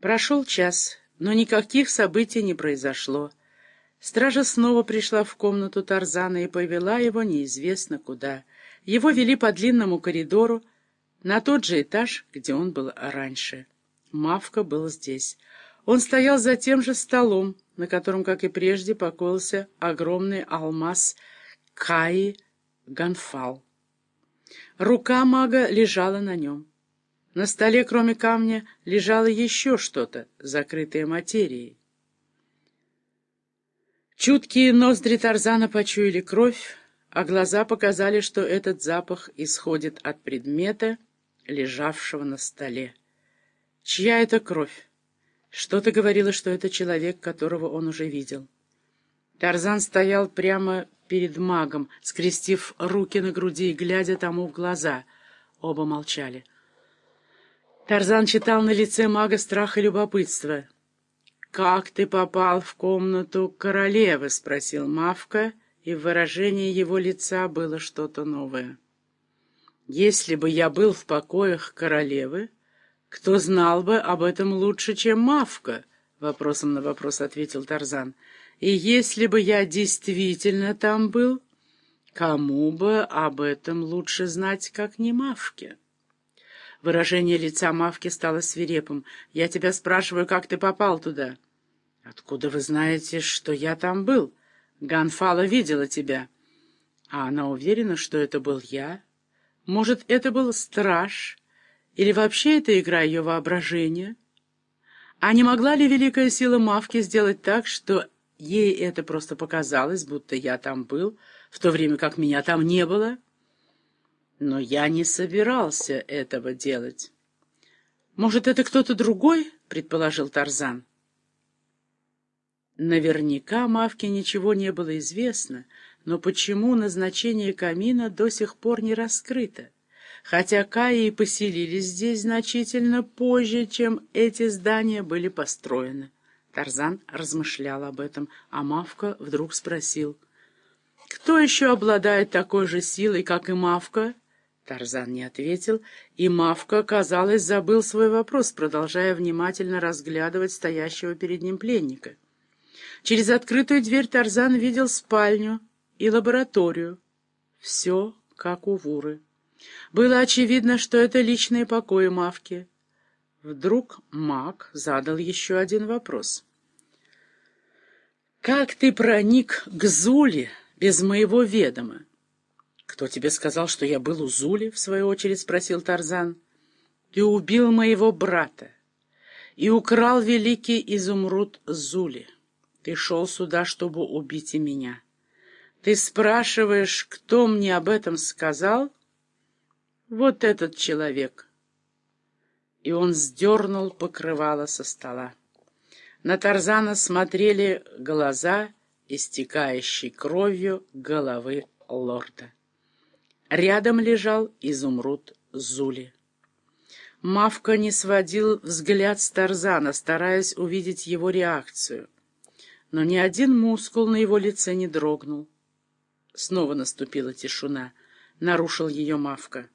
Прошел час, но никаких событий не произошло. Стража снова пришла в комнату Тарзана и повела его неизвестно куда. Его вели по длинному коридору на тот же этаж, где он был раньше. Мавка был здесь. Он стоял за тем же столом, на котором, как и прежде, покоился огромный алмаз Каи Ганфал. Рука мага лежала на нем. На столе, кроме камня, лежало еще что-то, закрытое материей. Чуткие ноздри Тарзана почуяли кровь, а глаза показали, что этот запах исходит от предмета, лежавшего на столе. Чья это кровь? Что-то говорило, что это человек, которого он уже видел. Тарзан стоял прямо перед магом, скрестив руки на груди и глядя тому в глаза. Оба молчали. Тарзан читал на лице мага страх и любопытство — «Как ты попал в комнату королевы?» — спросил Мавка, и в выражении его лица было что-то новое. «Если бы я был в покоях королевы, кто знал бы об этом лучше, чем Мавка?» — вопросом на вопрос ответил Тарзан. «И если бы я действительно там был, кому бы об этом лучше знать, как не Мавке?» Выражение лица Мавки стало свирепым. «Я тебя спрашиваю, как ты попал туда?» «Откуда вы знаете, что я там был? Ганфала видела тебя». «А она уверена, что это был я? Может, это был страж? Или вообще это игра ее воображения?» А не могла ли великая сила Мавки сделать так, что ей это просто показалось, будто я там был, в то время как меня там не было?» Но я не собирался этого делать. «Может, это кто-то другой?» — предположил Тарзан. Наверняка Мавке ничего не было известно, но почему назначение камина до сих пор не раскрыто? Хотя Каи поселились здесь значительно позже, чем эти здания были построены. Тарзан размышлял об этом, а Мавка вдруг спросил. «Кто еще обладает такой же силой, как и Мавка?» Тарзан не ответил, и Мавка, казалось, забыл свой вопрос, продолжая внимательно разглядывать стоящего перед ним пленника. Через открытую дверь Тарзан видел спальню и лабораторию. Все как у Вуры. Было очевидно, что это личные покои Мавки. Вдруг маг задал еще один вопрос. «Как ты проник к Зуле без моего ведома?» «Кто тебе сказал, что я был у Зули?» — в свою очередь спросил Тарзан. «Ты убил моего брата и украл великий изумруд Зули. Ты шел сюда, чтобы убить и меня. Ты спрашиваешь, кто мне об этом сказал? Вот этот человек». И он сдернул покрывало со стола. На Тарзана смотрели глаза, истекающие кровью головы лорда. Рядом лежал изумруд Зули. Мавка не сводил взгляд с Тарзана, стараясь увидеть его реакцию. Но ни один мускул на его лице не дрогнул. Снова наступила тишина. Нарушил ее Мавка.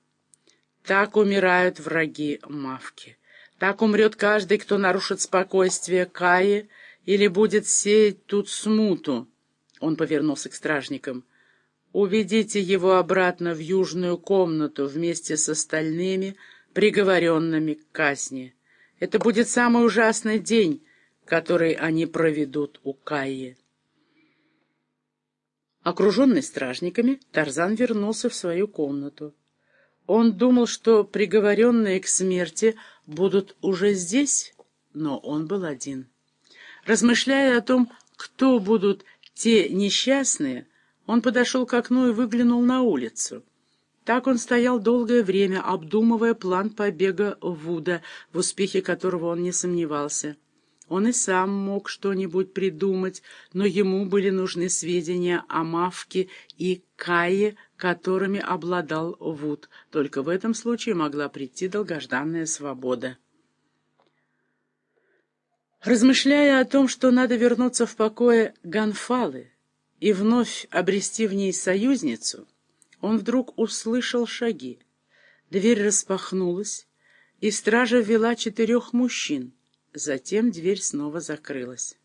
Так умирают враги Мавки. Так умрет каждый, кто нарушит спокойствие Каи или будет сеять тут смуту. Он повернулся к стражникам. Уведите его обратно в южную комнату вместе с остальными, приговоренными к казни. Это будет самый ужасный день, который они проведут у Каи. Окруженный стражниками, Тарзан вернулся в свою комнату. Он думал, что приговоренные к смерти будут уже здесь, но он был один. Размышляя о том, кто будут те несчастные, он подошел к окну и выглянул на улицу. Так он стоял долгое время, обдумывая план побега Вуда, в успехе которого он не сомневался. Он и сам мог что-нибудь придумать, но ему были нужны сведения о Мавке и Кае, которыми обладал Вуд. Только в этом случае могла прийти долгожданная свобода. Размышляя о том, что надо вернуться в покое Ганфалы, и вновь обрести в ней союзницу, он вдруг услышал шаги. Дверь распахнулась, и стража ввела четырех мужчин. Затем дверь снова закрылась.